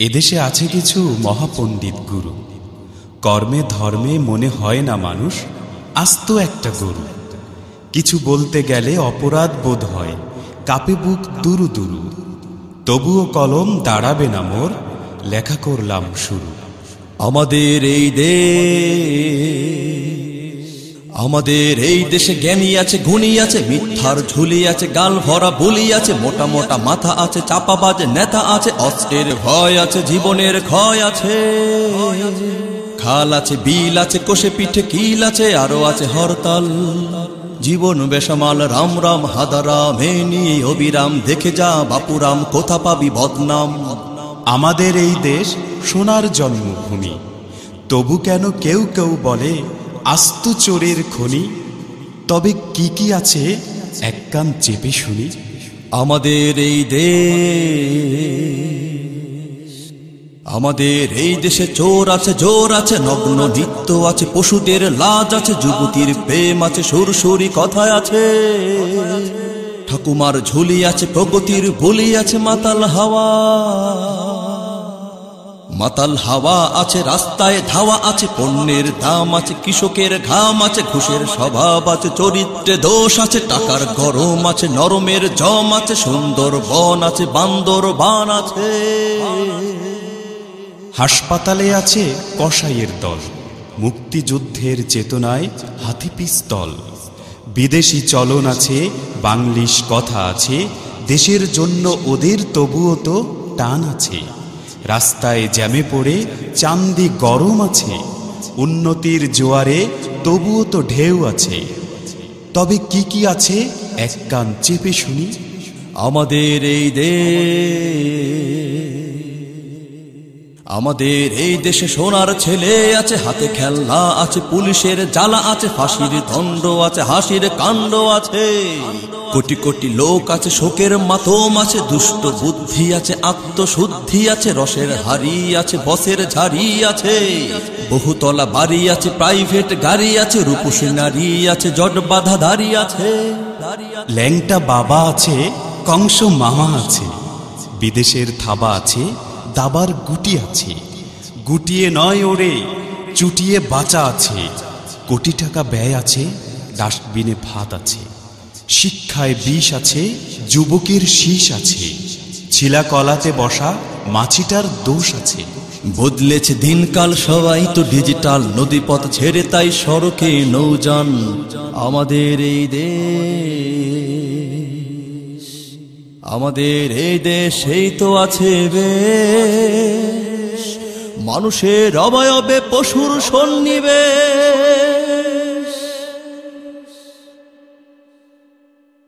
এদেশে আছে কিছু মহাপণ্ডিত গুরু। কর্মে ধর্মে মনে হয় না মানুষ, আস্ত একটা গরু। কিছু বলতে গেলে অপরাধ বোধ হয়, কাপে বুক দুরু দুরু। তবুও কলম দাঁড়াবে না মোর, লেখা করলাম শুরু। আমাদের এই দেশ আমাদের এই দেশে জ্ঞানী আছে, গুণী আছে, মিথ্যার ঝুলি আছে, গাল ভরা বলি আছে, মোটা মোটা মাথা আছে, চাপা বাজে নেতা আছে, অস্ত্রের ভয় আছে, জীবনের ক্ষয় আছে। খাল আছে, বিল আছে, কোষে পিঠে কিল আছে, আরও আছে হরতাল। জীবন বেসামাল, রাম রাম হাদারাম এনি অবিরাম, দেখে যা, বাপুরাম, কোথা পাবি বদনাম? আমাদের এই দেশ সোনার জন্মভূমি। তবু কেন কেউ কেউ বলে আস্ত চোরের খনি। তবে কি কি আছে, এক কান চেপে শুনি। আমাদের এই দেশ, আমাদের এই দেশে চোর আছে, জোর আছে, নগ্ন নৃত্য আছে, পশুদের লাজ আছে, যুবতীর প্রেম আছে, সুরসুরি কথায় আছে। ঠাকুমার ঝুলি আছে, প্রগতির বলি আছে, মাতাল হাওয়া। মাতাল হাওয়া আছে রাস্তায়, ধাওয়া আছে পণ্যের দাম আছে কৃষকের ঘাম আছে ঘুষের স্বভাব আছে চরিত্রে দোষ আছে টাকার গরম আছে নরমের জম আছে সুন্দর বন আছে বান্দর বান আছে। হাসপাতালে আছে কসাইয়ের দল, মুক্তিযুদ্ধের চেতনায় হাতি পিস্তল বিদেশি চলন আছে, বাংলিশ কথা আছে, দেশের জন্য ওদের তবুও তো টান আছে। রাস্তায় জ্যামে পড়ে চান্দি গরম আছে, উন্নতির জোয়ারে তবুও তো ঢেউ আছে। তবে কি কি আছে, এক কান চেপে শুনি। আমাদের এই দেশ আমাদের এই দেশে সোনার ছেলে আছে, হাতে খেলনা আছে, পুলিশের জ্বালা আছে, ফাঁসির দণ্ড আছে, হাসির কাণ্ড আছে। কোটি কোটি লোক আছে, শোকের মাতম আছে, দুষ্ট বুদ্ধি আছে, আত্মশুদ্ধি আছে, রসের হাড়ি আছে, বসের ঝাড়ি আছে, বহুতলা বাড়ি আছে, প্রাইভেট গাড়ি আছে, রূপসী নারী আছে, জট বাধা দাঁড়ি আছে। ল্যাংটা বাবা আছে, কংস মামা আছে, বিদেশের থাবা আছে, দাবার গুটি আছে, গুটিয়ে নয় ওরে, চুটিয়ে বাঁচা আছে, কোটি টাকা ব্যয় আছে, ডাস্টবিনে ভাত আছে। শিক্ষায় বিষ আছে, যুবকের শীষ আছে। ছিলা কলাতে বসা, মাছিটার দোষ আছে। বদলেছে দিনকাল সবাই তো ডিজিটাল নদীপথ ছেড়ে তাই সড়কে নৌযান। আমাদের এই দেশ, আমাদের এই দেশেই তো আছে বেশ। মানুষের অবয়বে পশুর সন্নিবেশ।